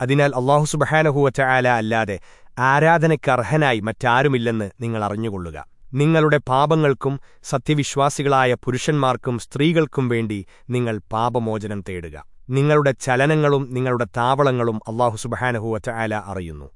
അതിനാൽ അള്ളാഹു സുബഹാനഹുവറ്റ ആല അല്ലാതെ ആരാധനയ്ക്കർഹനായി മറ്റാരുമില്ലെന്ന് നിങ്ങൾ അറിഞ്ഞുകൊള്ളുക. നിങ്ങളുടെ പാപങ്ങൾക്കും സത്യവിശ്വാസികളായ പുരുഷന്മാർക്കും സ്ത്രീകൾക്കും വേണ്ടി നിങ്ങൾ പാപമോചനം തേടുക. നിങ്ങളുടെ ചലനങ്ങളും നിങ്ങളുടെ താവളങ്ങളും അള്ളാഹു സുബഹാനഹുവറ്റ ആല അറിയുന്നു.